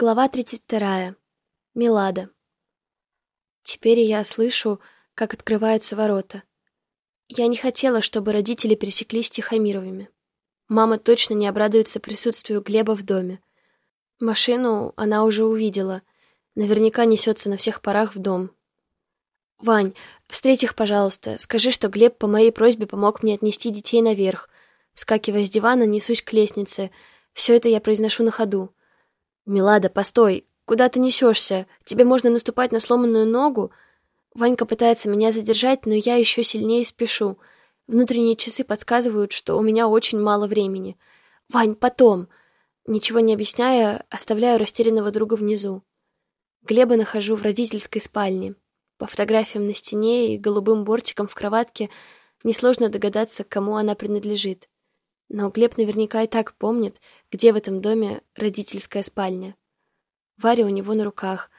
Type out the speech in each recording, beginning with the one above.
Глава 32. Милада. Теперь я слышу, как открываются ворота. Я не хотела, чтобы родители пересеклись с Тихомировыми. Мама точно не обрадуется присутствию Глеба в доме. Машину она уже увидела. Наверняка несется на всех парах в дом. «Вань, встреть их, пожалуйста. Скажи, что Глеб по моей просьбе помог мне отнести детей наверх. Вскакивая с дивана, несусь к лестнице. Все это я произношу на ходу. «Милада, постой! Куда ты несешься? Тебе можно наступать на сломанную ногу?» Ванька пытается меня задержать, но я еще сильнее спешу. Внутренние часы подсказывают, что у меня очень мало времени. «Вань, потом!» Ничего не объясняя, оставляю растерянного друга внизу. Глеба нахожу в родительской спальне. По фотографиям на стене и голубым бортикам в кроватке несложно догадаться, кому она принадлежит. Но Глеб наверняка и так помнит, где в этом доме родительская спальня. Варя у него на руках.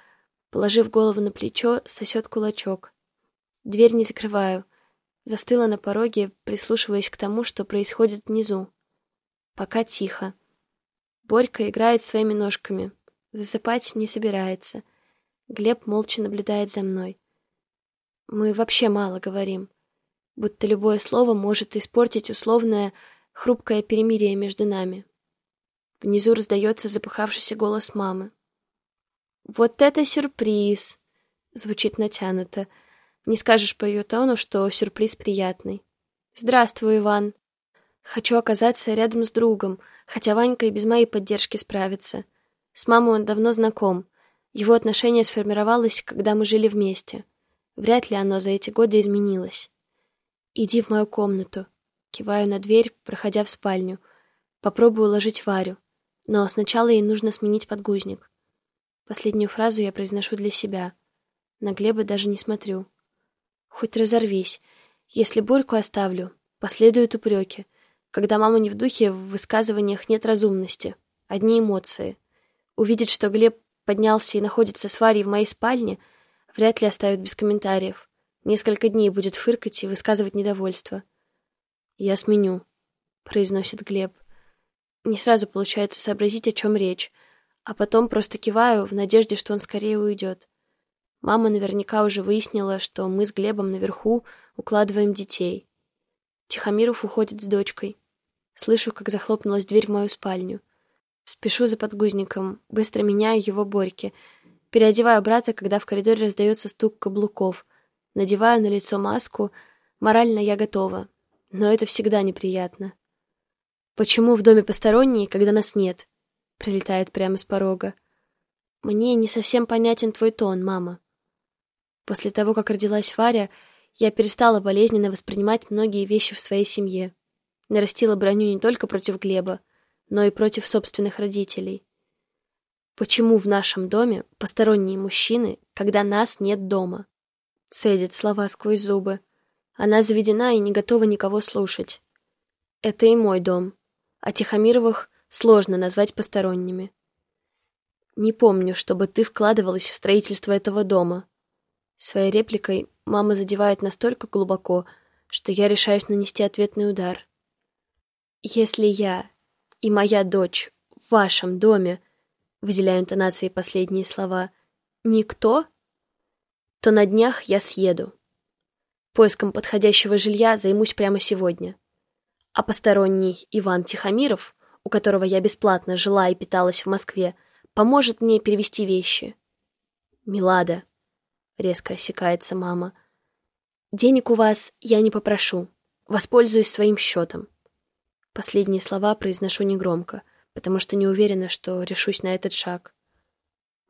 Положив голову на плечо, сосет кулачок. Дверь не закрываю. Застыла на пороге, прислушиваясь к тому, что происходит внизу. Пока тихо. Борька играет своими ножками. Засыпать не собирается. Глеб молча наблюдает за мной. Мы вообще мало говорим. Будто любое слово может испортить условное хрупкое перемирие между нами. Внизу раздается запыхавшийся голос мамы. «Вот это сюрприз!» — звучит натянуто. Не скажешь по ее тону, что сюрприз приятный. «Здравствуй, Иван!» Хочу оказаться рядом с другом, хотя Ванька и без моей поддержки справится. С мамой он давно знаком. Его отношение сформировалось, когда мы жили вместе. Вряд ли оно за эти годы изменилось. «Иди в мою комнату», Киваю на дверь, проходя в спальню. Попробую уложить Варю. Но сначала ей нужно сменить подгузник. Последнюю фразу я произношу для себя. На Глеба даже не смотрю. Хоть разорвись. Если Борьку оставлю, последуют упреки. Когда мама не в духе, в высказываниях нет разумности. Одни эмоции. Увидит, что Глеб поднялся и находится с Варей в моей спальне, вряд ли оставит без комментариев. Несколько дней будет фыркать и высказывать недовольство. «Я сменю», — произносит Глеб. Не сразу получается сообразить, о чем речь, а потом просто киваю в надежде, что он скорее уйдет. Мама наверняка уже выяснила, что мы с Глебом наверху укладываем детей. Тихомиров уходит с дочкой. Слышу, как захлопнулась дверь в мою спальню. Спешу за подгузником, быстро меняю его Борьке. Переодеваю брата, когда в коридоре раздается стук каблуков. Надеваю на лицо маску. Морально я готова но это всегда неприятно. «Почему в доме посторонние, когда нас нет?» Прилетает прямо с порога. «Мне не совсем понятен твой тон, мама». После того, как родилась Варя, я перестала болезненно воспринимать многие вещи в своей семье. Нарастила броню не только против Глеба, но и против собственных родителей. Почему в нашем доме посторонние мужчины, когда нас нет дома? Цедит слова сквозь зубы. Она заведена и не готова никого слушать. Это и мой дом. А Тихомировых сложно назвать посторонними. Не помню, чтобы ты вкладывалась в строительство этого дома. Своей репликой мама задевает настолько глубоко, что я решаюсь нанести ответный удар. Если я и моя дочь в вашем доме, выделяю интонацией последние слова, никто, то на днях я съеду. Поиском подходящего жилья займусь прямо сегодня. А посторонний Иван Тихомиров, у которого я бесплатно жила и питалась в Москве, поможет мне перевести вещи. «Милада», — резко осекается мама, — «денег у вас я не попрошу. Воспользуюсь своим счетом». Последние слова произношу негромко, потому что не уверена, что решусь на этот шаг.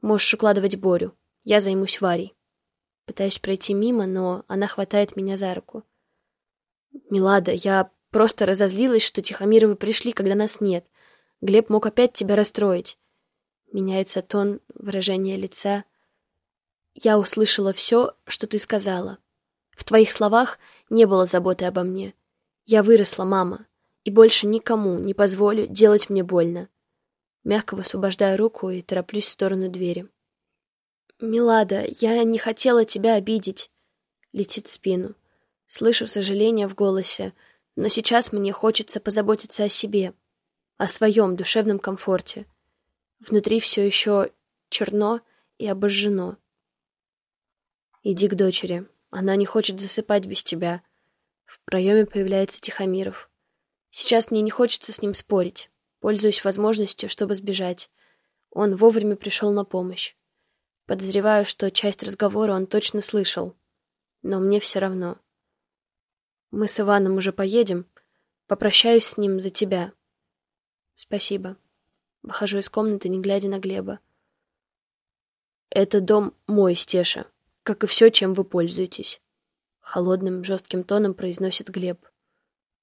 Можешь укладывать Борю, я займусь Варей. Пытаюсь пройти мимо, но она хватает меня за руку. «Милада, я просто разозлилась, что Тихомировы пришли, когда нас нет. Глеб мог опять тебя расстроить». Меняется тон, выражение лица. «Я услышала все, что ты сказала. В твоих словах не было заботы обо мне. Я выросла, мама, и больше никому не позволю делать мне больно». Мягко высвобождаю руку и тороплюсь в сторону двери. «Милада, я не хотела тебя обидеть», — летит в спину. Слышу сожаление в голосе, но сейчас мне хочется позаботиться о себе, о своем душевном комфорте. Внутри все еще черно и обожжено. «Иди к дочери. Она не хочет засыпать без тебя». В проеме появляется Тихомиров. Сейчас мне не хочется с ним спорить. Пользуюсь возможностью, чтобы сбежать. Он вовремя пришел на помощь. Подозреваю, что часть разговора он точно слышал. Но мне все равно. Мы с Иваном уже поедем. Попрощаюсь с ним за тебя. Спасибо. Выхожу из комнаты, не глядя на Глеба. Это дом мой, Стеша, как и все, чем вы пользуетесь. Холодным, жестким тоном произносит Глеб.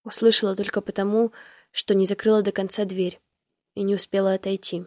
Услышала только потому, что не закрыла до конца дверь и не успела отойти.